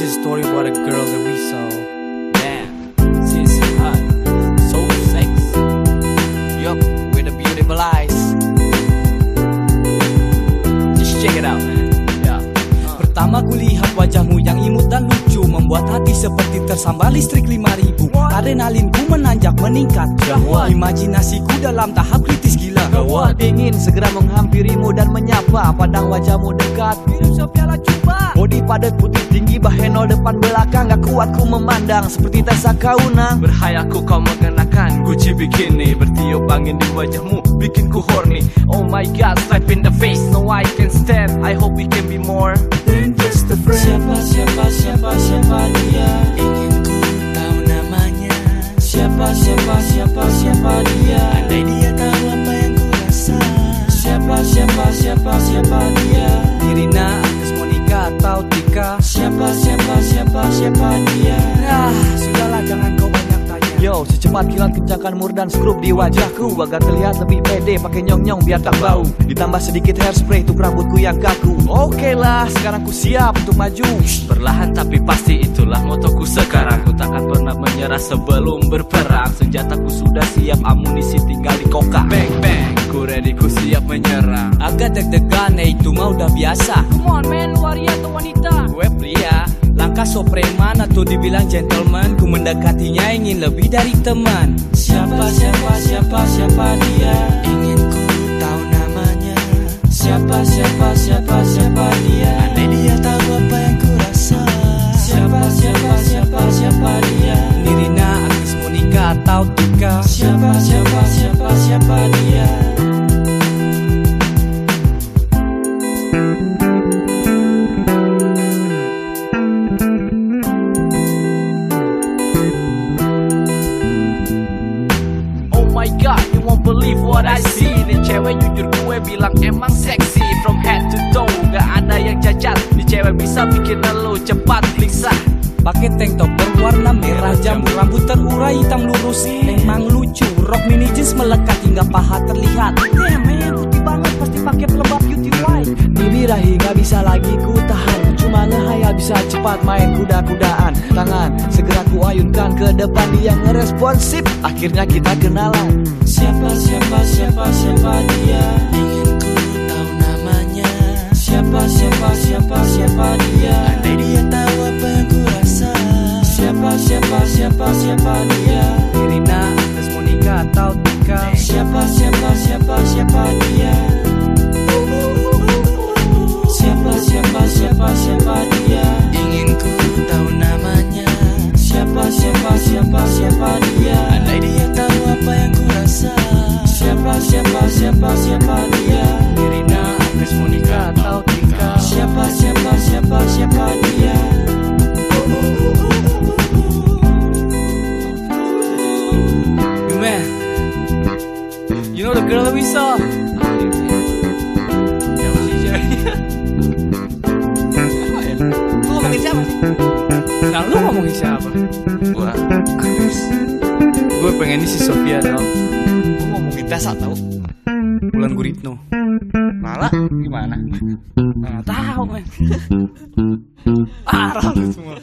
story about a girl that we saw. Damn, she's hot, so sexy. Yup, with the beautiful eyes. Just check it out, man. Yeah. Pertama kulihat wajahmu yang imut dan lucu Membuat hati seperti tersambar listrik 5000 Adrenalinku menanjak meningkat. Imajinasiku dalam tahap kritis gila Gawat ingin segera menghampirimu dan menyapa Pandang wajahmu dekat. Minum sepiala coba Body padat putih tinggi baheno depan belakang. Gak kuat ku memandang seperti Tessa Kaunang. Berhayaku kau mengenakan Gucci bikini. Bertiup angin di wajahmu Bikin ku horny. Oh my god Slap in the face No I can stand. I hope we can be more. Than just a friend. Siapa, siapa, siapa, siapa dia? Ingin ku tahu namanya. Siapa, siapa, siapa, siapa dia? Andai dia Siapa, siapa, siapa, dia? Ah, sudahlah jangan kau banyak tanya. Yo, secepat kilat kencangkan mur dan skrup di wajahku. Agar terlihat lebih pede pakai nyong-nyong biar tak bau. Ditambah sedikit hairspray untuk rambutku yang kaku. Oke lah, sekarang ku siap untuk maju. Perlahan tapi pasti itulah motoku sekarang. Ku takkan pernah menyerah sebelum berperang. Senjataku sudah siap Amunisi tinggal di koka. Bang bang Ku ready ku siap menyerang. Agak deg-degan, eh, itu mah udah biasa. Come on man Preman atau dibilang gentleman Ku mendekatinya ingin lebih dari teman. Siapa, siapa, siapa, siapa dia? Ingin ku tahu namanya. Siapa, siapa, siapa, siapa dia what I see. Nih cewek jujur gue bilang emang seksi. From head to toe, gak ada yang cacat Nih cewek bisa bikin lo cepat gelisah Pakai tank top berwarna merah Jambu rambut terurai hitam lurus. Emang lucu Rok mini jeans melekat hingga paha terlihat. Damn man putih banget pasti pakai pelembab beauty white. Di birahi gak bisa lagi ku tahan Ngehayal bisa cepat main kuda-kudaan. Tangan segera ku ayunkan ke depan dia ngeresponsif. Akhirnya kita kenalan. Siapa siapa siapa siapa dia? Ingin ku tahu namanya. Siapa siapa siapa siapa dia? Andai dia tahu apa yang ku rasa Siapa siapa siapa siapa dia? Irina, Agnes, Monica, atau Tika Siapa siapa siapa siapa dia siapa siapa dia Agnes, Monica atau Tika? Siapa siapa siapa siapa dia? You man You know the girl that we saw? Siapa sih? Lu ngomongin siapa? Sih? Nah lu ngomongin siapa? Gua. Gue pengen si Sofia tau Gue ngomongin Tessa tau Bulan Guritno. Malah gimana? Nggak tahu men. Lu semua